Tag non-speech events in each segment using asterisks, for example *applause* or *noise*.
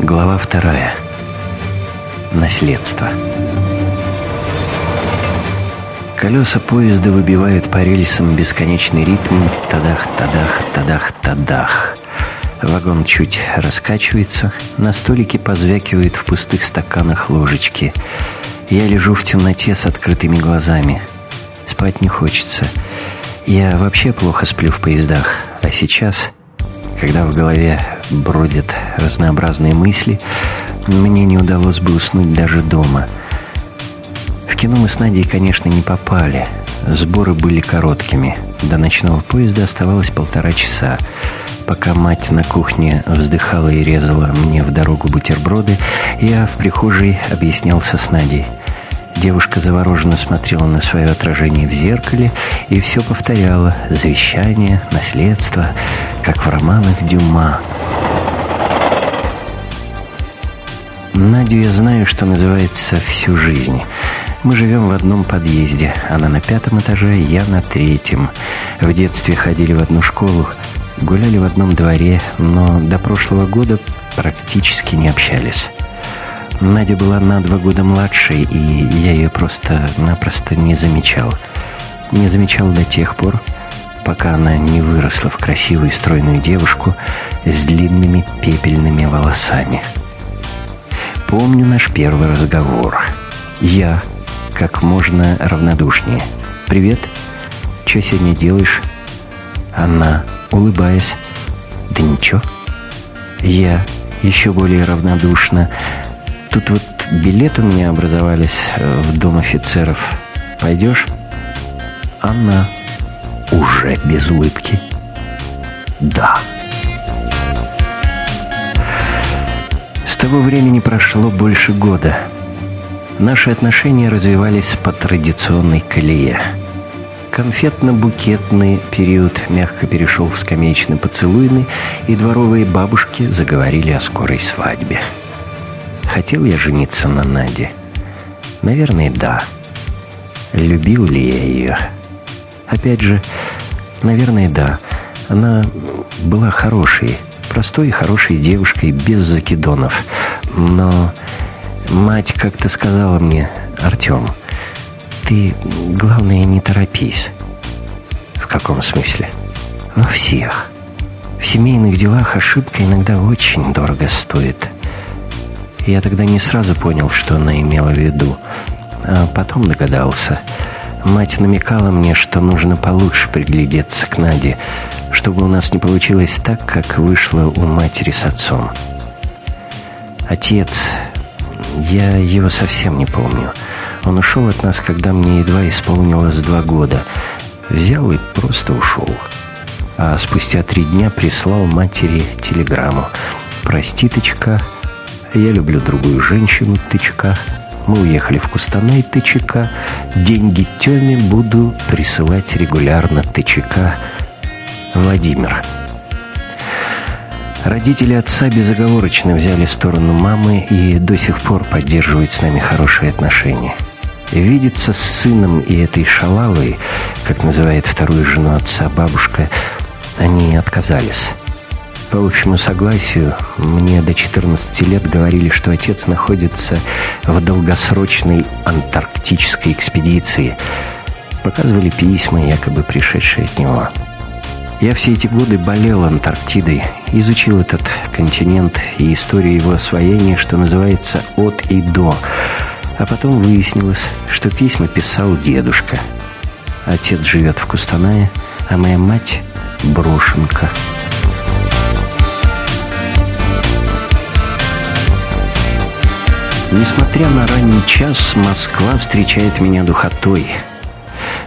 Глава вторая. Наследство. Колеса поезда выбивают по рельсам бесконечный ритм «тадах, тадах, тадах, тадах». Вагон чуть раскачивается, на столике позвякивают в пустых стаканах ложечки. Я лежу в темноте с открытыми глазами. Спать не хочется. Я вообще плохо сплю в поездах, а сейчас, когда в голове бродят разнообразные мысли, мне не удалось бы уснуть даже дома — в кино мы с Надей, конечно, не попали. Сборы были короткими. До ночного поезда оставалось полтора часа. Пока мать на кухне вздыхала и резала мне в дорогу бутерброды, я в прихожей объяснялся с Надей. Девушка завороженно смотрела на свое отражение в зеркале и все повторяла. Завещание, наследство, как в романах Дюма. Надю я знаю, что называется, всю жизнь. Мы живем в одном подъезде. Она на пятом этаже, я на третьем. В детстве ходили в одну школу, гуляли в одном дворе, но до прошлого года практически не общались. Надя была на два года младше, и я ее просто-напросто не замечал. Не замечал до тех пор, пока она не выросла в красивую стройную девушку с длинными пепельными волосами. Помню наш первый разговор. Я как можно равнодушнее. «Привет. Что сегодня делаешь?» Она, улыбаясь. «Да ничего». Я еще более равнодушно. «Тут вот билет у меня образовались э, в Дом офицеров. Пойдешь?» Она уже без улыбки. «Да». С того времени прошло больше года. Наши отношения развивались по традиционной колее. Конфетно-букетный период мягко перешел в скамеечно-поцелуйный, и дворовые бабушки заговорили о скорой свадьбе. Хотел я жениться на Наде? Наверное, да. Любил ли я ее? Опять же, наверное, да. Она была хорошей, простой и хорошей девушкой, без закидонов. Но Мать как-то сказала мне, Артем, ты, главное, не торопись. В каком смысле? Во всех. В семейных делах ошибка иногда очень дорого стоит. Я тогда не сразу понял, что она имела в виду, а потом догадался. Мать намекала мне, что нужно получше приглядеться к Наде, чтобы у нас не получилось так, как вышло у матери с отцом. Отец я его совсем не помню. Он ушел от нас, когда мне едва исполнилось два года. Взял и просто ушел. А спустя три дня прислал матери телеграмму. «Прости, тычка, я люблю другую женщину, тычка. Мы уехали в Кустанай, тычка. Деньги Теме буду присылать регулярно, тычка. Владимир». Родители отца безоговорочно взяли сторону мамы и до сих пор поддерживают с нами хорошие отношения. Видеться с сыном и этой шалавой, как называет вторую жену отца бабушка, они отказались. По общему согласию, мне до 14 лет говорили, что отец находится в долгосрочной антарктической экспедиции. Показывали письма, якобы пришедшие от него. Я все эти годы болел Антарктидой, изучил этот континент и историю его освоения, что называется, от и до. А потом выяснилось, что письма писал дедушка. Отец живет в Кустанае, а моя мать — брошенка. Несмотря на ранний час, Москва встречает меня духотой —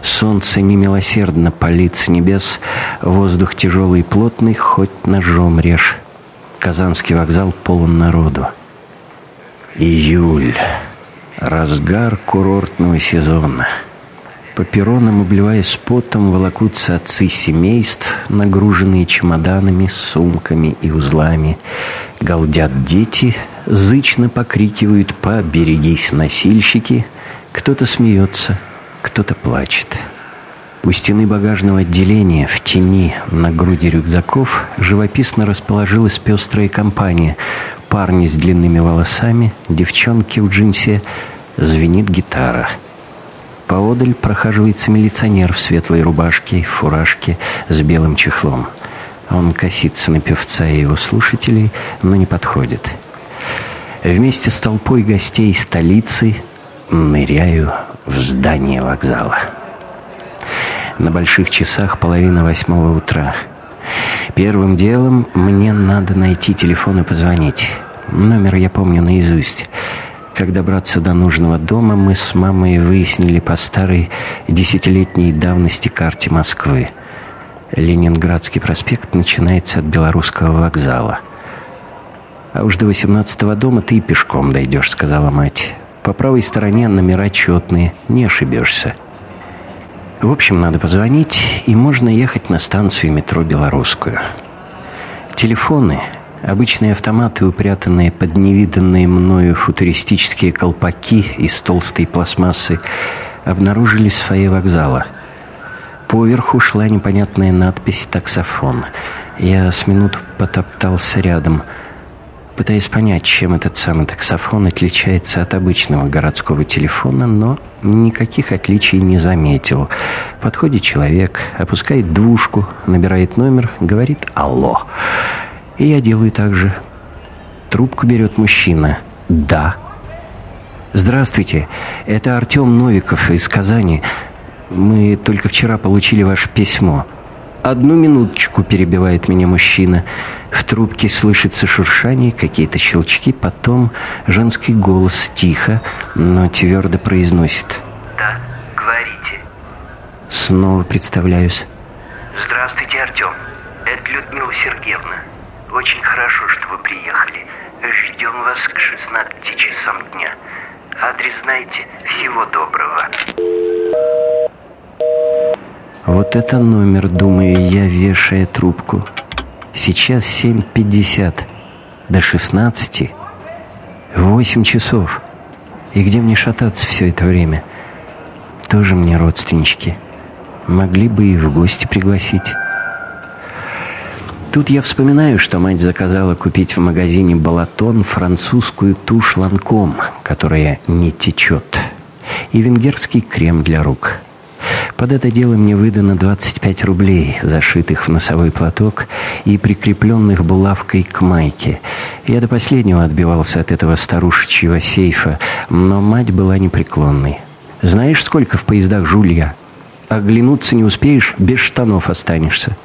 Солнце немилосердно палит с небес, Воздух тяжелый и плотный, хоть ножом режь. Казанский вокзал полон народу. Июль. Разгар курортного сезона. По перронам, обливаясь потом, волокутся отцы семейств, нагруженные чемоданами, сумками и узлами. Галдят дети, зычно покрикивают «Поберегись, носильщики!» Кто-то смеется, кто-то плачет. У стены багажного отделения в тени на груди рюкзаков живописно расположилась пестрая компания. Парни с длинными волосами, девчонки в джинсе, звенит гитара. Поодаль прохаживается милиционер в светлой рубашке, фуражке с белым чехлом. Он косится на певца и его слушателей, но не подходит. Вместе с толпой гостей столицы ныряю в здание вокзала. На больших часах половина восьмого утра. Первым делом мне надо найти телефон и позвонить. Номер я помню наизусть. Как добраться до нужного дома, мы с мамой выяснили по старой десятилетней давности карте Москвы. Ленинградский проспект начинается от Белорусского вокзала. «А уж до восемнадцатого дома ты пешком дойдешь», — сказала мать. «По правой стороне номера четные, не ошибешься». В общем, надо позвонить, и можно ехать на станцию метро «Белорусскую». Телефоны, обычные автоматы, упрятанные под невиданные мною футуристические колпаки из толстой пластмассы, обнаружились в фойе вокзала. Поверху шла непонятная надпись «Таксофон». Я с минуту потоптался рядом – пытаясь понять, чем этот самый таксофон отличается от обычного городского телефона, но никаких отличий не заметил. Подходит человек, опускает двушку, набирает номер, говорит «Алло». И я делаю так же. Трубку берет мужчина. «Да». «Здравствуйте, это Артем Новиков из Казани. Мы только вчера получили ваше письмо». «Одну минуточку», — перебивает меня мужчина. В трубке слышится шуршание, какие-то щелчки, потом женский голос тихо, но твердо произносит. «Да, говорите». Снова представляюсь. «Здравствуйте, Артем. Это Людмила Сергеевна. Очень хорошо, что вы приехали. Ждем вас к 16 часам дня. Адрес знаете. Всего доброго». Вот это номер, думаю я, вешая трубку. Сейчас 7.50. До 16. 8 часов. И где мне шататься все это время? Тоже мне родственнички. Могли бы и в гости пригласить. Тут я вспоминаю, что мать заказала купить в магазине «Балатон» французскую тушь ланком, которая не течет, и венгерский крем для рук – под это дело мне выдано 25 рублей, зашитых в носовой платок и прикрепленных булавкой к майке. Я до последнего отбивался от этого старушечьего сейфа, но мать была непреклонной. «Знаешь, сколько в поездах жулья? Оглянуться не успеешь, без штанов останешься».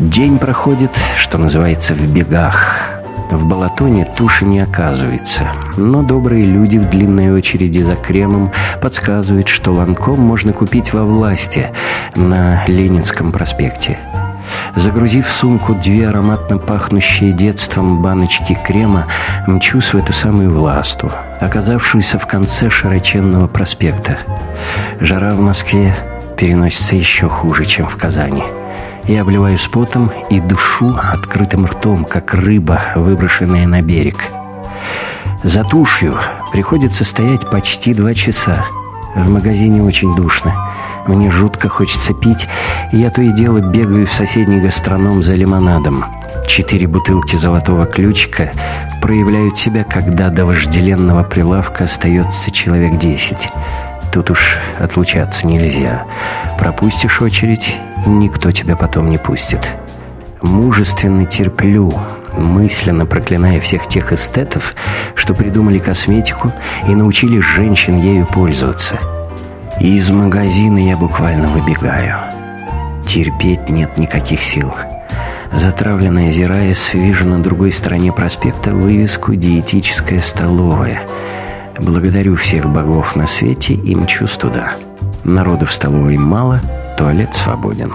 День проходит, что называется, в бегах. В Балатоне туши не оказывается, но добрые люди в длинной очереди за кремом подсказывают, что ланком можно купить во власти на Ленинском проспекте. Загрузив в сумку две ароматно пахнущие детством баночки крема, мчусь в эту самую власту, оказавшуюся в конце широченного проспекта. Жара в Москве переносится еще хуже, чем в Казани. Я обливаюсь потом и душу открытым ртом, как рыба, выброшенная на берег. За тушью приходится стоять почти два часа. В магазине очень душно. Мне жутко хочется пить, и я то и дело бегаю в соседний гастроном за лимонадом. Четыре бутылки золотого ключика проявляют себя, когда до вожделенного прилавка остается человек десять. Тут уж отлучаться нельзя. Пропустишь очередь, никто тебя потом не пустит. Мужественно терплю, мысленно проклиная всех тех эстетов, что придумали косметику и научили женщин ею пользоваться. Из магазина я буквально выбегаю. Терпеть нет никаких сил. Затравленно озираясь, вижу на другой стороне проспекта вывеску «Диетическая столовая». Благодарю всех богов на свете и мчусь туда. Народу в столовой мало, туалет свободен.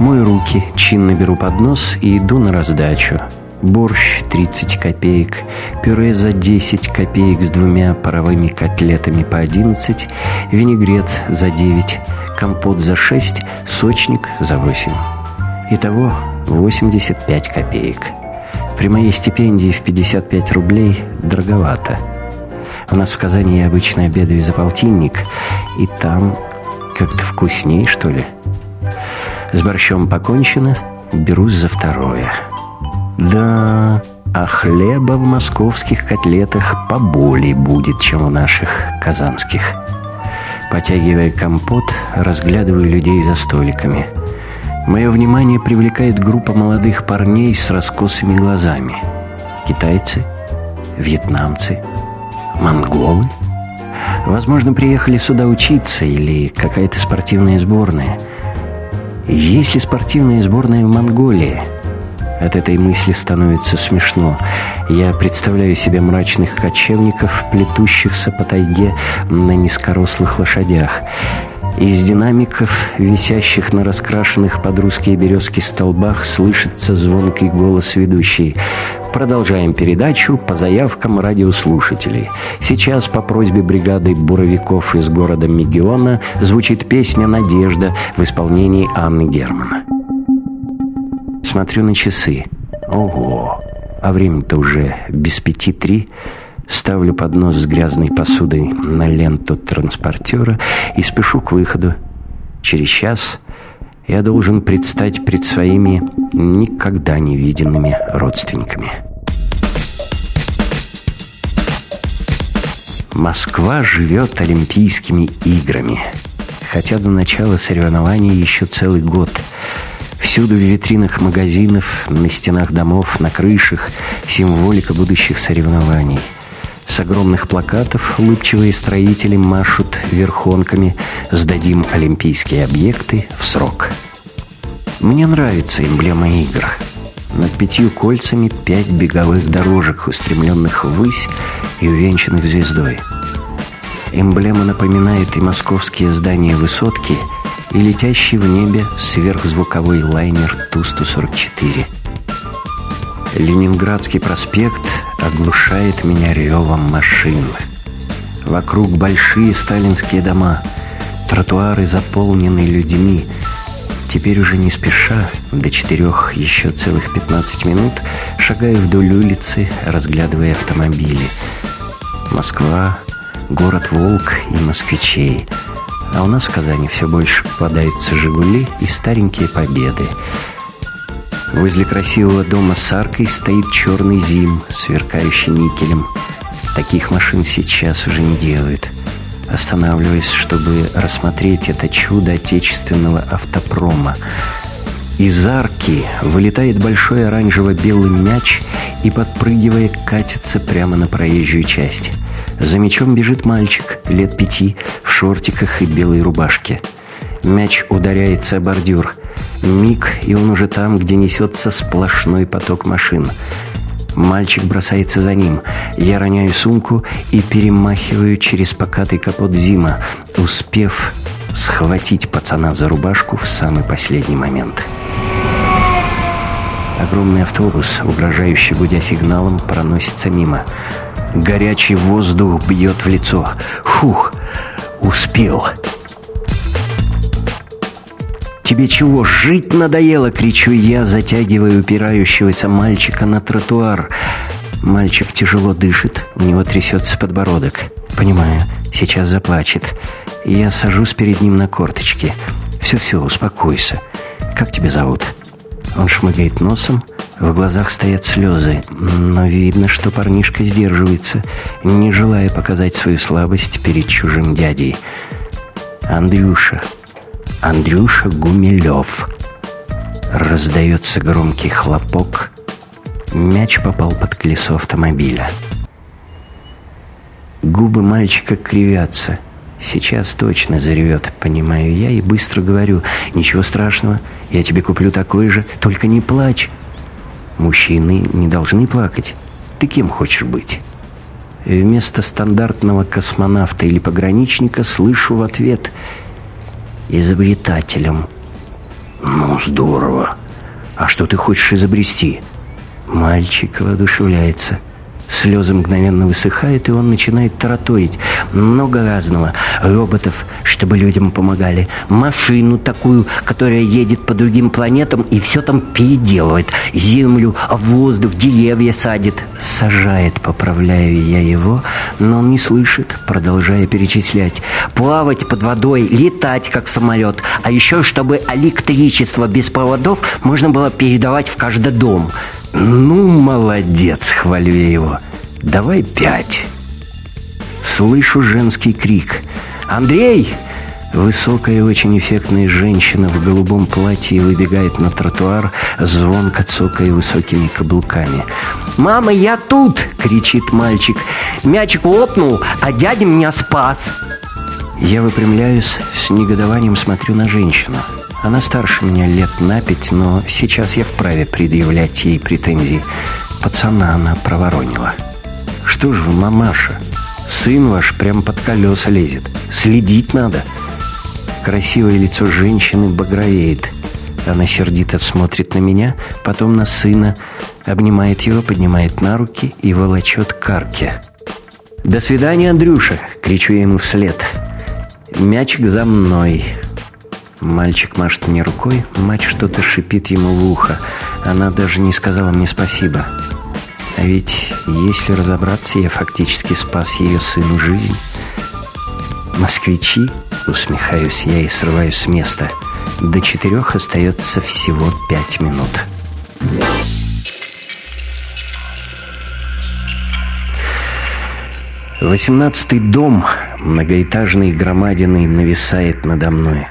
Мою руки, чинно беру поднос и иду на раздачу. Борщ 30 копеек, пюре за 10 копеек с двумя паровыми котлетами по 11, винегрет за 9, компот за 6, сочник за 8. Итого 85 копеек. При моей стипендии в 55 рублей дороговато. У нас в Казани я обычно обедаю за полтинник, и там как-то вкусней, что ли. С борщом покончено, берусь за второе. Да, а хлеба в московских котлетах поболее будет, чем в наших казанских. Потягивая компот, разглядываю людей за столиками. Мое внимание привлекает группа молодых парней с раскосыми глазами. Китайцы, вьетнамцы, монголы. Возможно, приехали сюда учиться или какая-то спортивная сборная. Есть ли спортивная сборная в Монголии? От этой мысли становится смешно. Я представляю себе мрачных кочевников, плетущихся по тайге на низкорослых лошадях. Из динамиков, висящих на раскрашенных под русские березки столбах, слышится звонкий голос ведущей. Продолжаем передачу по заявкам радиослушателей. Сейчас по просьбе бригады буровиков из города Мегиона звучит песня «Надежда» в исполнении Анны Германа. Смотрю на часы. Ого! А время-то уже без пяти три. Ставлю поднос с грязной посудой на ленту транспортера и спешу к выходу. Через час я должен предстать пред своими никогда не виденными родственниками. Москва живет Олимпийскими играми. Хотя до начала соревнований еще целый год. Всюду в витринах магазинов, на стенах домов, на крышах символика будущих соревнований – с огромных плакатов улыбчивые строители машут верхонками «Сдадим олимпийские объекты в срок». Мне нравится эмблема игр. Над пятью кольцами пять беговых дорожек, устремленных ввысь и увенчанных звездой. Эмблема напоминает и московские здания высотки, и летящий в небе сверхзвуковой лайнер Ту-144. Ленинградский проспект оглушает меня ревом машин. Вокруг большие сталинские дома, тротуары заполнены людьми. Теперь уже не спеша, до четырех еще целых пятнадцать минут, шагаю вдоль улицы, разглядывая автомобили. Москва, город Волк и москвичей. А у нас в Казани все больше попадаются «Жигули» и старенькие «Победы». Возле красивого дома с аркой стоит черный зим, сверкающий никелем. Таких машин сейчас уже не делают. Останавливаясь, чтобы рассмотреть это чудо отечественного автопрома. Из арки вылетает большой оранжево-белый мяч и, подпрыгивая, катится прямо на проезжую часть. За мячом бежит мальчик, лет пяти, в шортиках и белой рубашке. Мяч ударяется о бордюр – Миг, и он уже там, где несется сплошной поток машин. Мальчик бросается за ним. Я роняю сумку и перемахиваю через покатый капот Зима, успев схватить пацана за рубашку в самый последний момент. Огромный автобус, угрожающий гудя сигналом, проносится мимо. Горячий воздух бьет в лицо. Фух, успел. «Тебе чего, жить надоело?» — кричу я, затягивая упирающегося мальчика на тротуар. Мальчик тяжело дышит, у него трясется подбородок. Понимаю, сейчас заплачет. Я сажусь перед ним на корточки. «Все-все, успокойся. Как тебя зовут?» Он шмыгает носом, в глазах стоят слезы, но видно, что парнишка сдерживается, не желая показать свою слабость перед чужим дядей. «Андрюша», Андрюша Гумилев. Раздается громкий хлопок. Мяч попал под колесо автомобиля. Губы мальчика кривятся. Сейчас точно заревет, понимаю я, и быстро говорю. Ничего страшного, я тебе куплю такой же, только не плачь. Мужчины не должны плакать. Ты кем хочешь быть? Вместо стандартного космонавта или пограничника слышу в ответ – изобретателем. Ну, здорово. А что ты хочешь изобрести? Мальчик воодушевляется. Слезы мгновенно высыхают, и он начинает тараторить. Много разного. Роботов, чтобы людям помогали. Машину такую, которая едет по другим планетам и все там переделывает. Землю, воздух, деревья садит. Сажает, поправляю я его, но он не слышит, продолжая перечислять. Плавать под водой, летать, как самолет. А еще, чтобы электричество без проводов можно было передавать в каждый дом. «Ну, молодец!» — хвалю я его. «Давай пять!» Слышу женский крик. «Андрей!» Высокая, очень эффектная женщина в голубом платье выбегает на тротуар, звонко цокая высокими каблуками. «Мама, я тут!» — кричит мальчик. «Мячик лопнул, а дядя меня спас!» Я выпрямляюсь, с негодованием смотрю на женщину. Она старше меня лет на пять, но сейчас я вправе предъявлять ей претензии. Пацана она проворонила. Что ж вы, мамаша, сын ваш прям под колеса лезет. Следить надо. Красивое лицо женщины багровеет. Она сердито смотрит на меня, потом на сына, обнимает его, поднимает на руки и волочет к арке. «До свидания, Андрюша!» — кричу я ему вслед. «Мячик за мной!» Мальчик машет мне рукой, мать что-то шипит ему в ухо. Она даже не сказала мне спасибо. А ведь, если разобраться, я фактически спас ее сыну жизнь. «Москвичи?» — усмехаюсь я и срываюсь с места. До четырех остается всего пять минут. Восемнадцатый дом, многоэтажный громадиной, нависает надо мной.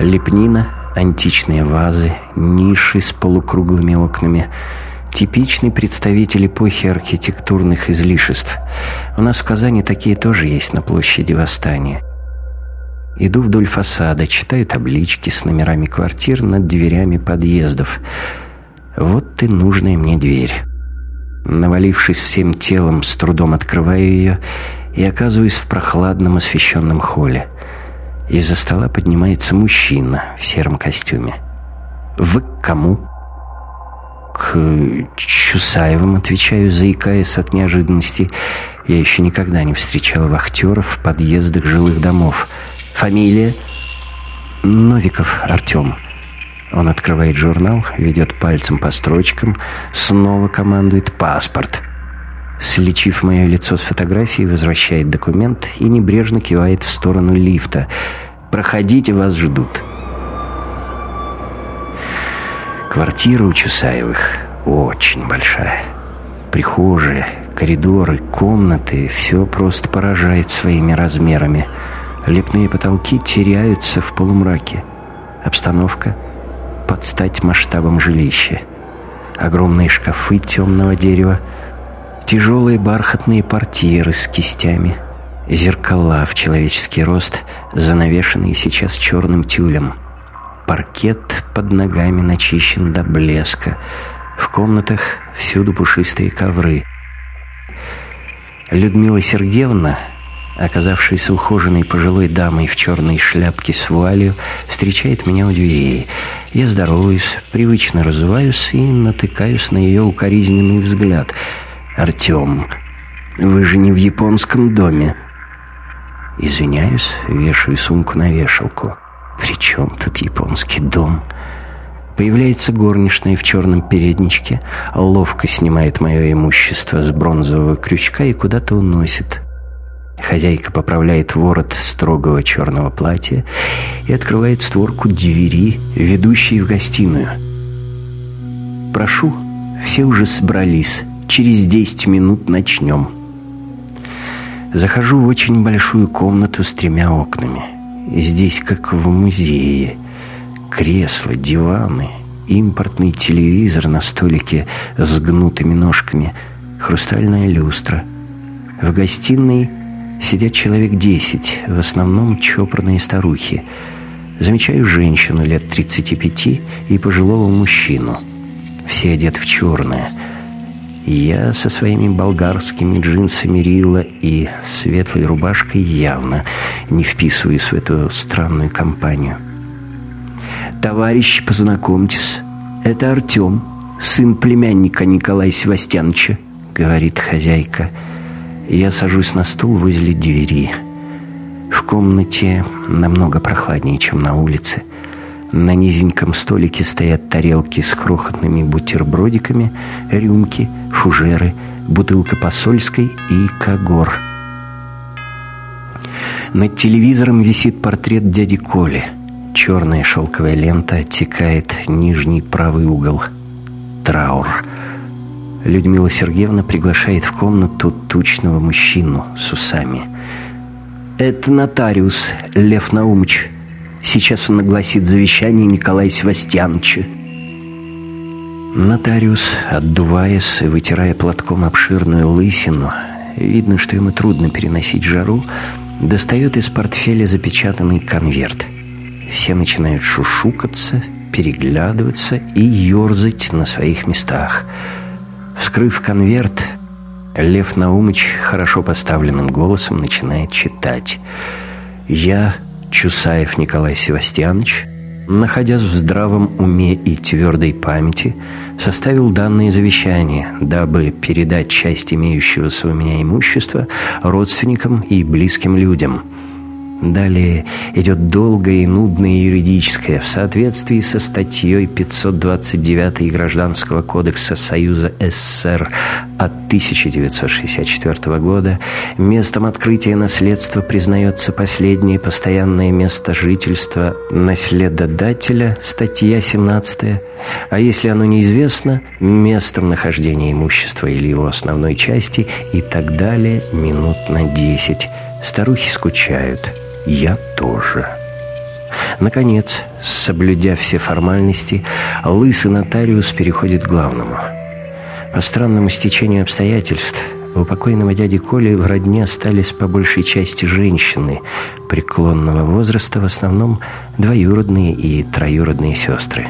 Лепнина, античные вазы, ниши с полукруглыми окнами. Типичный представитель эпохи архитектурных излишеств. У нас в Казани такие тоже есть на площади Восстания. Иду вдоль фасада, читаю таблички с номерами квартир над дверями подъездов. Вот ты нужная мне дверь. Навалившись всем телом, с трудом открываю ее и оказываюсь в прохладном освещенном холле. Из-за стола поднимается мужчина в сером костюме. «Вы к кому?» «К Чусаевым», — отвечаю, заикаясь от неожиданности. Я еще никогда не встречал вахтеров в подъездах жилых домов. «Фамилия?» «Новиков Артем». Он открывает журнал, ведет пальцем по строчкам, снова командует «паспорт». Слечив мое лицо с фотографией, возвращает документ и небрежно кивает в сторону лифта. «Проходите, вас ждут». Квартира у Чусаевых очень большая. Прихожие, коридоры, комнаты — все просто поражает своими размерами. Лепные потолки теряются в полумраке. Обстановка под стать масштабом жилища. Огромные шкафы темного дерева — Тяжелые бархатные портьеры с кистями, зеркала в человеческий рост, занавешенные сейчас черным тюлем. Паркет под ногами начищен до блеска. В комнатах всюду пушистые ковры. Людмила Сергеевна, оказавшаяся ухоженной пожилой дамой в черной шляпке с вуалью, встречает меня у дверей. Я здороваюсь, привычно разуваюсь и натыкаюсь на ее укоризненный взгляд — «Артем, вы же не в японском доме». Извиняюсь, вешаю сумку на вешалку. «При чем тут японский дом?» Появляется горничная в черном передничке, ловко снимает мое имущество с бронзового крючка и куда-то уносит. Хозяйка поправляет ворот строгого черного платья и открывает створку двери, ведущей в гостиную. «Прошу, все уже собрались». Через 10 минут начнем. Захожу в очень большую комнату с тремя окнами. Здесь как в музее. Кресла, диваны, импортный телевизор на столике с гнутыми ножками, хрустальная люстра. В гостиной сидят человек десять, в основном чопорные старухи. Замечаю женщину лет 35 и пожилого мужчину. Все одеты в черное – я со своими болгарскими джинсами Рила и светлой рубашкой явно не вписываюсь в эту странную компанию. «Товарищи, познакомьтесь, это Артем, сын племянника Николая Севастьяновича», — говорит хозяйка. Я сажусь на стул возле двери. В комнате намного прохладнее, чем на улице. На низеньком столике стоят тарелки с крохотными бутербродиками, рюмки, фужеры, бутылка посольской и когор. Над телевизором висит портрет дяди Коли. Черная шелковая лента оттекает нижний правый угол. Траур. Людмила Сергеевна приглашает в комнату тучного мужчину с усами. «Это нотариус Лев Наумович», Сейчас он огласит завещание Николая Севастьяновича. Нотариус, отдуваясь и вытирая платком обширную лысину, видно, что ему трудно переносить жару, достает из портфеля запечатанный конверт. Все начинают шушукаться, переглядываться и ерзать на своих местах. Вскрыв конверт, Лев Наумыч хорошо поставленным голосом начинает читать. «Я Чусаев Николай Севастьянович, находясь в здравом уме и твердой памяти, составил данное завещание, дабы передать часть имеющегося у меня имущества родственникам и близким людям – Далее идет долгое и нудное юридическое в соответствии со статьей 529 Гражданского кодекса Союза СССР от 1964 года. Местом открытия наследства признается последнее постоянное место жительства наследодателя, статья 17 а если оно неизвестно, местом нахождения имущества или его основной части и так далее минут на 10. Старухи скучают. Я тоже. Наконец, соблюдя все формальности, лысый нотариус переходит к главному. По странному стечению обстоятельств у покойного дяди Коли в родне остались по большей части женщины преклонного возраста, в основном двоюродные и троюродные сестры.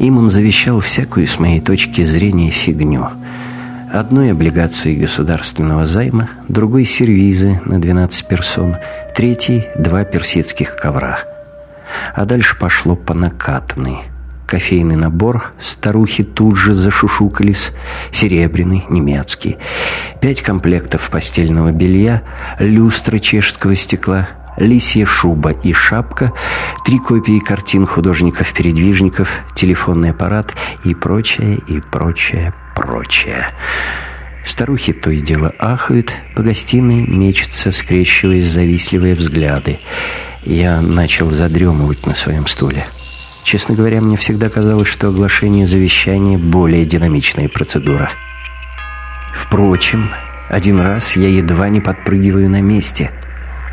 Им он завещал всякую, с моей точки зрения, фигню – Одной облигации государственного займа, другой сервизы на 12 персон, третий – два персидских ковра. А дальше пошло по накатанной. Кофейный набор, старухи тут же зашушукались, серебряный, немецкий. Пять комплектов постельного белья, люстра чешского стекла, лисья шуба и шапка, три копии картин художников-передвижников, телефонный аппарат и прочее, и прочее, прочее. Старухи то и дело ахают, по гостиной мечутся, скрещиваясь завистливые взгляды. Я начал задремывать на своем стуле. Честно говоря, мне всегда казалось, что оглашение завещания – более динамичная процедура. Впрочем, один раз я едва не подпрыгиваю на месте.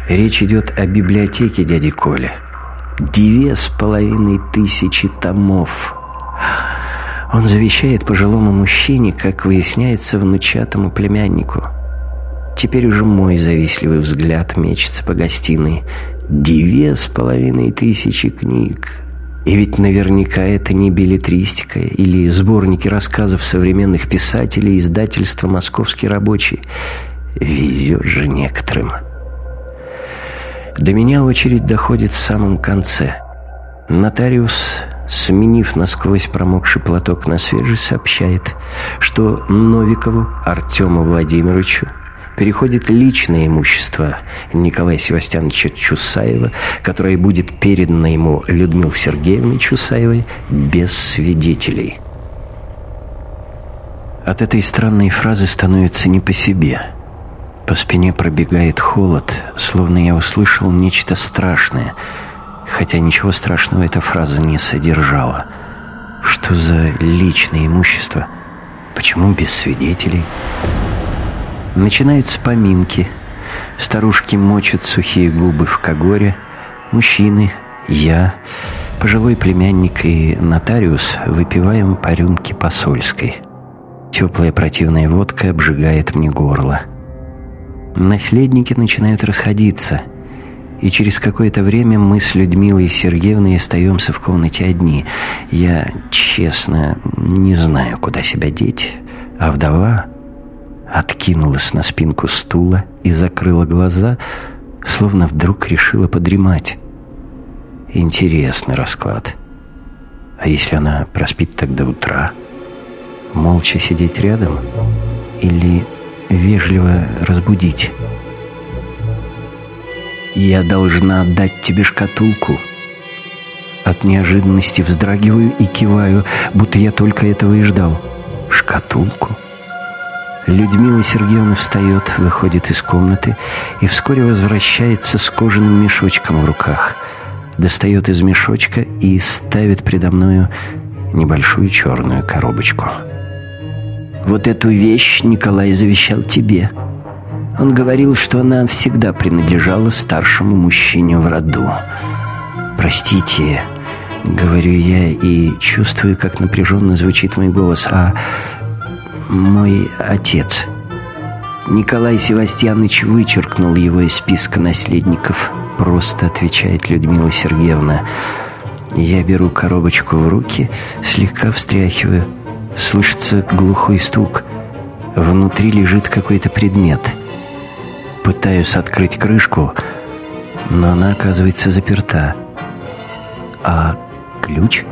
Речь идет о библиотеке дяди Коли. Две с половиной тысячи томов. Он завещает пожилому мужчине, как выясняется, внучатому племяннику. Теперь уже мой завистливый взгляд мечется по гостиной. Две с половиной тысячи книг. И ведь наверняка это не билетристика или сборники рассказов современных писателей издательства «Московский рабочий». Везет же некоторым. До меня очередь доходит в самом конце. Нотариус сменив насквозь промокший платок на свежий, сообщает, что Новикову Артему Владимировичу переходит личное имущество Николая Севастьяновича Чусаева, которое будет передано ему Людмил Сергеевной Чусаевой без свидетелей. От этой странной фразы становится не по себе. По спине пробегает холод, словно я услышал нечто страшное — хотя ничего страшного эта фраза не содержала. Что за личное имущество? Почему без свидетелей? Начинаются поминки. Старушки мочат сухие губы в когоре. Мужчины, я, пожилой племянник и нотариус выпиваем по рюмке посольской. Теплая противная водка обжигает мне горло. Наследники начинают расходиться – и через какое-то время мы с Людмилой Сергеевной остаемся в комнате одни. Я, честно, не знаю, куда себя деть, а вдова откинулась на спинку стула и закрыла глаза, словно вдруг решила подремать. Интересный расклад. А если она проспит так до утра? Молча сидеть рядом? или вежливо разбудить. «Я должна отдать тебе шкатулку». От неожиданности вздрагиваю и киваю, будто я только этого и ждал. «Шкатулку?» Людмила Сергеевна встает, выходит из комнаты и вскоре возвращается с кожаным мешочком в руках. Достает из мешочка и ставит предо мною небольшую черную коробочку. «Вот эту вещь Николай завещал тебе», он говорил, что она всегда принадлежала старшему мужчине в роду. «Простите», — говорю я и чувствую, как напряженно звучит мой голос, а мой отец. Николай Севастьянович вычеркнул его из списка наследников. Просто отвечает Людмила Сергеевна. Я беру коробочку в руки, слегка встряхиваю. Слышится глухой стук. Внутри лежит какой-то предмет — Пытаюсь открыть крышку, но она оказывается заперта. А ключ?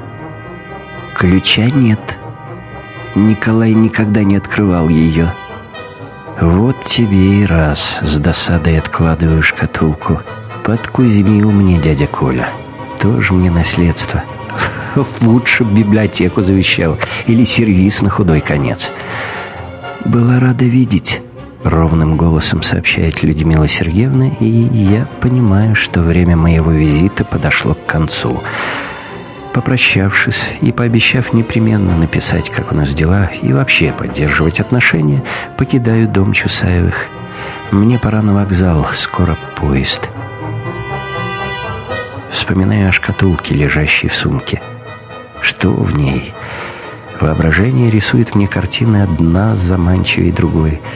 Ключа нет. Николай никогда не открывал ее. Вот тебе и раз, с досадой откладываю шкатулку. Подкузмил мне дядя Коля. Тоже мне наследство. *laughs* Лучше библиотеку завещал или сервис на худой конец. Была рада видеть. Ровным голосом сообщает Людмила Сергеевна, и я понимаю, что время моего визита подошло к концу. Попрощавшись и пообещав непременно написать, как у нас дела, и вообще поддерживать отношения, покидаю дом Чусаевых. Мне пора на вокзал, скоро поезд. Вспоминаю о шкатулке, лежащей в сумке. Что в ней? Воображение рисует мне картины одна заманчивее другой —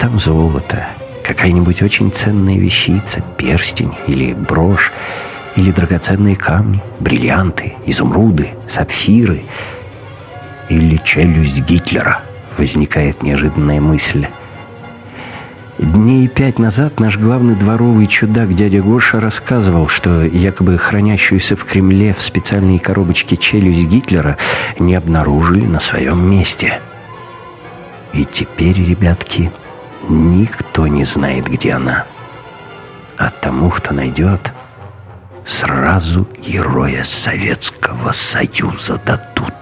там золото, какая-нибудь очень ценная вещица, перстень или брошь, или драгоценные камни, бриллианты, изумруды, сапфиры, или челюсть Гитлера, возникает неожиданная мысль. Дней пять назад наш главный дворовый чудак дядя Гоша рассказывал, что якобы хранящуюся в Кремле в специальной коробочке челюсть Гитлера не обнаружили на своем месте. И теперь, ребятки, Никто не знает, где она. А тому, кто найдет, сразу героя Советского Союза дадут.